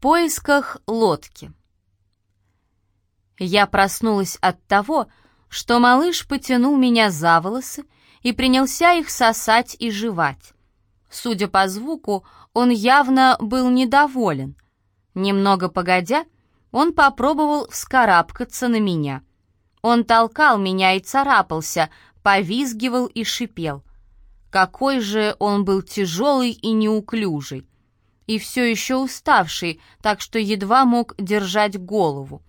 Поисках лодки. Я проснулась от того, что малыш потянул меня за волосы и принялся их сосать и жевать. Судя по звуку, он явно был недоволен. Немного погодя, он попробовал вскарабкаться на меня. Он толкал меня и царапался, повизгивал и шипел. Какой же он был тяжелый и неуклюжий и все еще уставший, так что едва мог держать голову.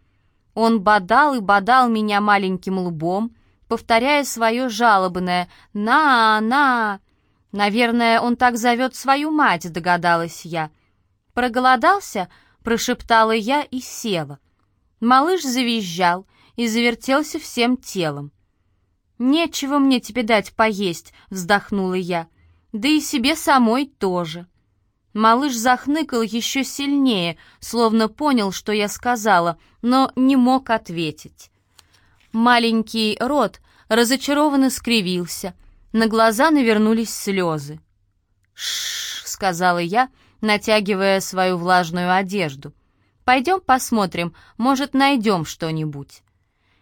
Он бодал и бодал меня маленьким лбом, повторяя свое жалобное «на, на». Наверное, он так зовет свою мать, догадалась я. «Проголодался?» — прошептала я и села. Малыш завизжал и завертелся всем телом. «Нечего мне тебе дать поесть», — вздохнула я. «Да и себе самой тоже». Малыш захныкал еще сильнее, словно понял, что я сказала, но не мог ответить. Маленький рот разочарованно скривился, на глаза навернулись слезы. «Ш-ш-ш», сказала я, натягивая свою влажную одежду. «Пойдем посмотрим, может, найдем что-нибудь».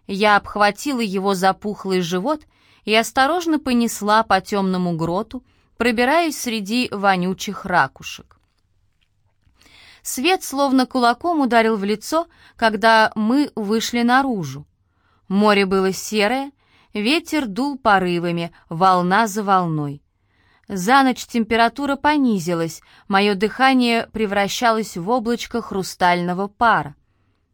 Я обхватила его запухлый живот и осторожно понесла по темному гроту, пробираясь среди вонючих ракушек. Свет словно кулаком ударил в лицо, когда мы вышли наружу. Море было серое, ветер дул порывами, волна за волной. За ночь температура понизилась, мое дыхание превращалось в облачко хрустального пара.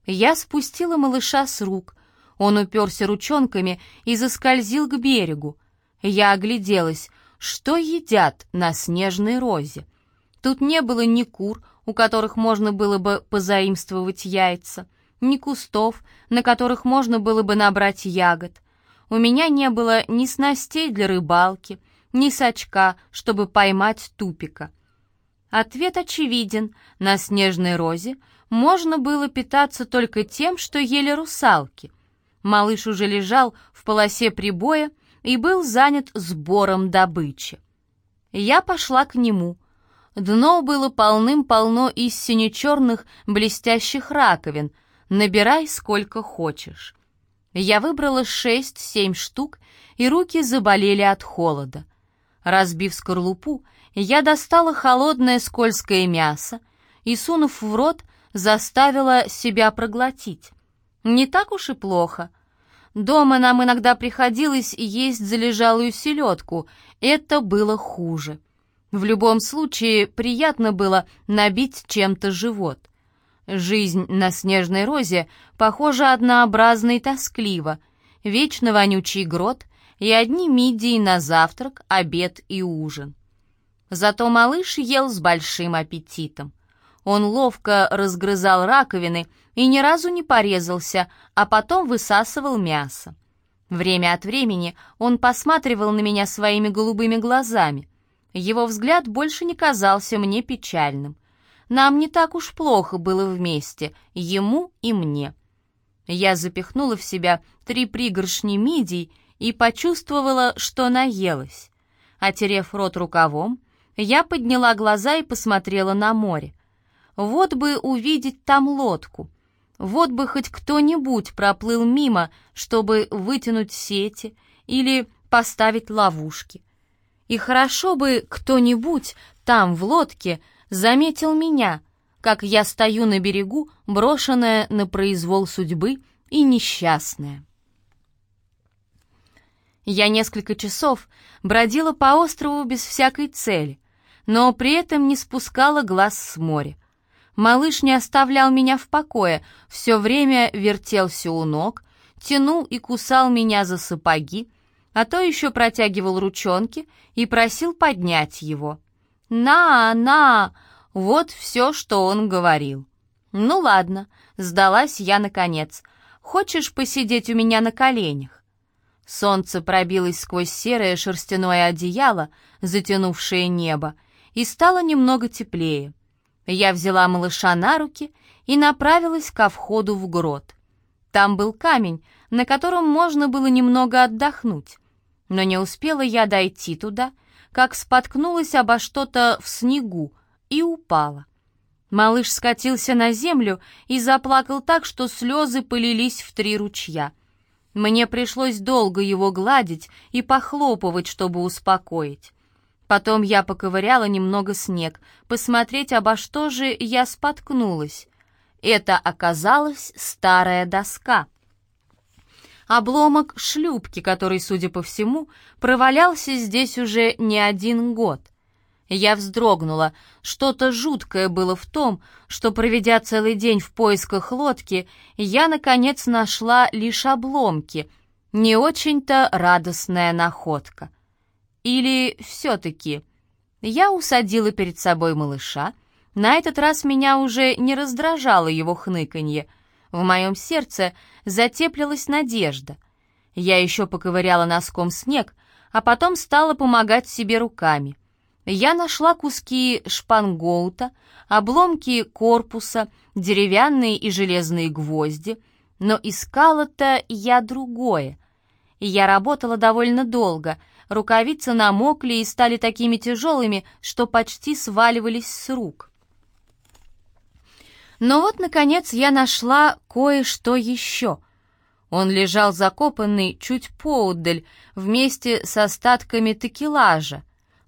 Я спустила малыша с рук. Он уперся ручонками и заскользил к берегу. Я огляделась, что едят на снежной розе. Тут не было ни кур, у которых можно было бы позаимствовать яйца, ни кустов, на которых можно было бы набрать ягод. У меня не было ни снастей для рыбалки, ни сачка, чтобы поймать тупика. Ответ очевиден. На снежной розе можно было питаться только тем, что ели русалки. Малыш уже лежал в полосе прибоя, и был занят сбором добычи. Я пошла к нему. Дно было полным-полно из сине-черных блестящих раковин. Набирай сколько хочешь. Я выбрала шесть-семь штук, и руки заболели от холода. Разбив скорлупу, я достала холодное скользкое мясо и, сунув в рот, заставила себя проглотить. Не так уж и плохо — Дома нам иногда приходилось есть залежалую селедку. Это было хуже. В любом случае, приятно было набить чем-то живот. Жизнь на снежной розе похожа однообразно и тоскливо. Вечно вонючий грот и одни мидии на завтрак, обед и ужин. Зато малыш ел с большим аппетитом. Он ловко разгрызал раковины и ни разу не порезался, а потом высасывал мясо. Время от времени он посматривал на меня своими голубыми глазами. Его взгляд больше не казался мне печальным. Нам не так уж плохо было вместе, ему и мне. Я запихнула в себя три пригоршни мидий и почувствовала, что наелась. Отерев рот рукавом, я подняла глаза и посмотрела на море. Вот бы увидеть там лодку. Вот бы хоть кто-нибудь проплыл мимо, чтобы вытянуть сети или поставить ловушки. И хорошо бы кто-нибудь там, в лодке, заметил меня, как я стою на берегу, брошенная на произвол судьбы и несчастная. Я несколько часов бродила по острову без всякой цели, но при этом не спускала глаз с моря. Малыш не оставлял меня в покое, все время вертелся у ног, тянул и кусал меня за сапоги, а то еще протягивал ручонки и просил поднять его. «На, на!» — вот все, что он говорил. «Ну ладно», — сдалась я наконец. «Хочешь посидеть у меня на коленях?» Солнце пробилось сквозь серое шерстяное одеяло, затянувшее небо, и стало немного теплее. Я взяла малыша на руки и направилась ко входу в грот. Там был камень, на котором можно было немного отдохнуть. Но не успела я дойти туда, как споткнулась обо что-то в снегу и упала. Малыш скатился на землю и заплакал так, что слезы полились в три ручья. Мне пришлось долго его гладить и похлопывать, чтобы успокоить. Потом я поковыряла немного снег, посмотреть, обо что же я споткнулась. Это оказалась старая доска. Обломок шлюпки, который, судя по всему, провалялся здесь уже не один год. Я вздрогнула. Что-то жуткое было в том, что, проведя целый день в поисках лодки, я, наконец, нашла лишь обломки. Не очень-то радостная находка. Или все-таки... Я усадила перед собой малыша. На этот раз меня уже не раздражало его хныканье. В моем сердце затеплилась надежда. Я еще поковыряла носком снег, а потом стала помогать себе руками. Я нашла куски шпангоута, обломки корпуса, деревянные и железные гвозди, но искала-то я другое. Я работала довольно долго — Рукавицы намокли и стали такими тяжелыми, что почти сваливались с рук. Но вот, наконец, я нашла кое-что еще. Он лежал закопанный чуть поудаль, вместе с остатками текелажа.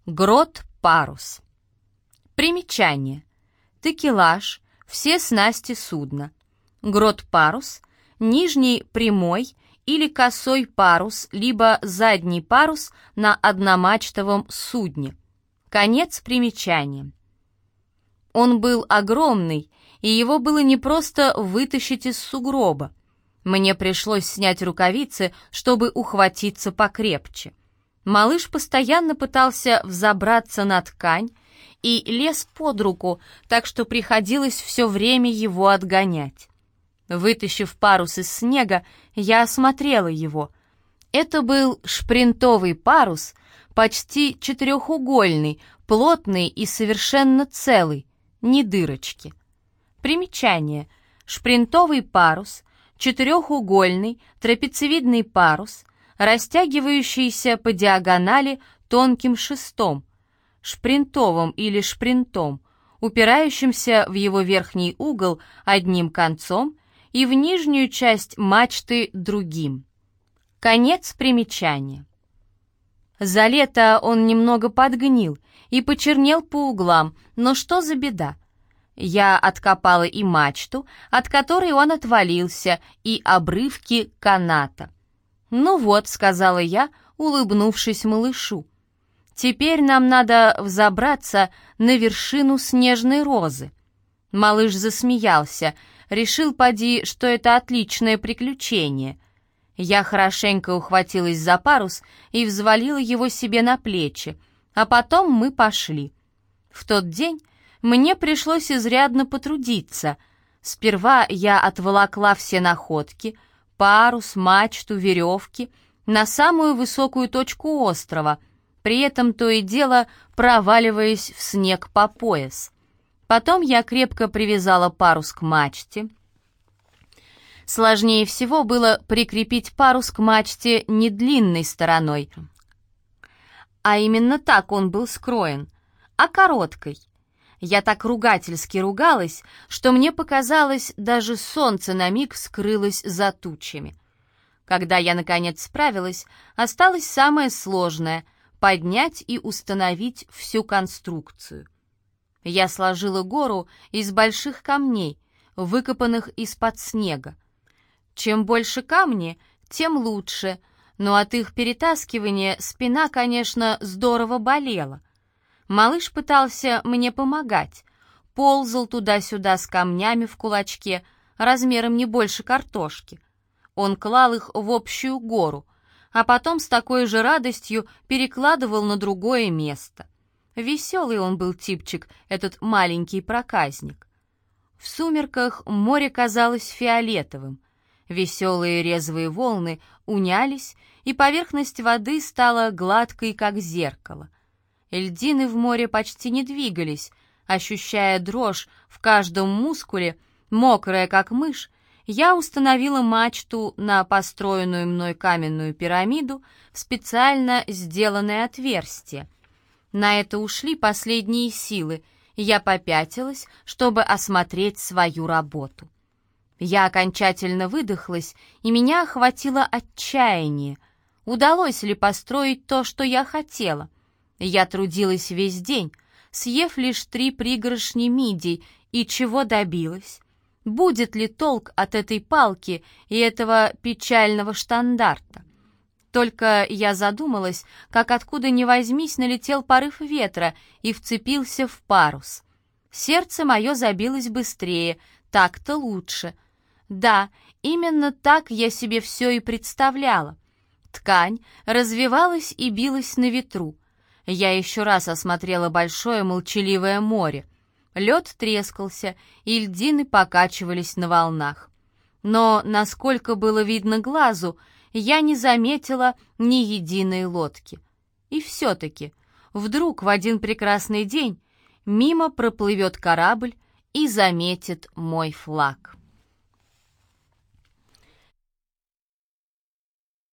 Грот-парус. Примечание. Текелаж — все снасти судна. Грот-парус — нижний прямой или косой парус, либо задний парус на одномачтовом судне. Конец примечания. Он был огромный, и его было не просто вытащить из сугроба. Мне пришлось снять рукавицы, чтобы ухватиться покрепче. Малыш постоянно пытался взобраться на ткань и лез под руку, так что приходилось все время его отгонять. Вытащив парус из снега, я осмотрела его. Это был шпринтовый парус, почти четырехугольный, плотный и совершенно целый, ни дырочки. Примечание. Шпринтовый парус, четырехугольный, трапециевидный парус, растягивающийся по диагонали тонким шестом, шпринтовым или шпринтом, упирающимся в его верхний угол одним концом и в нижнюю часть мачты другим. Конец примечания. За лето он немного подгнил и почернел по углам, но что за беда? Я откопала и мачту, от которой он отвалился, и обрывки каната. «Ну вот», — сказала я, улыбнувшись малышу, — «теперь нам надо взобраться на вершину снежной розы». Малыш засмеялся — Решил, поди, что это отличное приключение. Я хорошенько ухватилась за парус и взвалила его себе на плечи, а потом мы пошли. В тот день мне пришлось изрядно потрудиться. Сперва я отволокла все находки, парус, мачту, веревки, на самую высокую точку острова, при этом то и дело проваливаясь в снег по пояс. Потом я крепко привязала парус к мачте. Сложнее всего было прикрепить парус к мачте не длинной стороной, а именно так он был скроен, а короткой. Я так ругательски ругалась, что мне показалось, даже солнце на миг скрылось за тучами. Когда я, наконец, справилась, осталось самое сложное — поднять и установить всю конструкцию. Я сложила гору из больших камней, выкопанных из-под снега. Чем больше камни, тем лучше, но от их перетаскивания спина, конечно, здорово болела. Малыш пытался мне помогать, ползал туда-сюда с камнями в кулачке, размером не больше картошки. Он клал их в общую гору, а потом с такой же радостью перекладывал на другое место. Веселый он был типчик, этот маленький проказник. В сумерках море казалось фиолетовым. Веселые резвые волны унялись, и поверхность воды стала гладкой, как зеркало. Льдины в море почти не двигались, ощущая дрожь в каждом мускуле, мокрая, как мышь, я установила мачту на построенную мной каменную пирамиду в специально сделанное отверстие — на это ушли последние силы, я попятилась, чтобы осмотреть свою работу. Я окончательно выдохлась, и меня охватило отчаяние. Удалось ли построить то, что я хотела? Я трудилась весь день, съев лишь три пригоршни мидий, и чего добилась? Будет ли толк от этой палки и этого печального штандарта? Только я задумалась, как откуда ни возьмись налетел порыв ветра и вцепился в парус. Сердце мое забилось быстрее, так-то лучше. Да, именно так я себе все и представляла. Ткань развивалась и билась на ветру. Я еще раз осмотрела большое молчаливое море. Лед трескался, и льдины покачивались на волнах. Но, насколько было видно глазу, я не заметила ни единой лодки. И все-таки, вдруг в один прекрасный день мимо проплывет корабль и заметит мой флаг.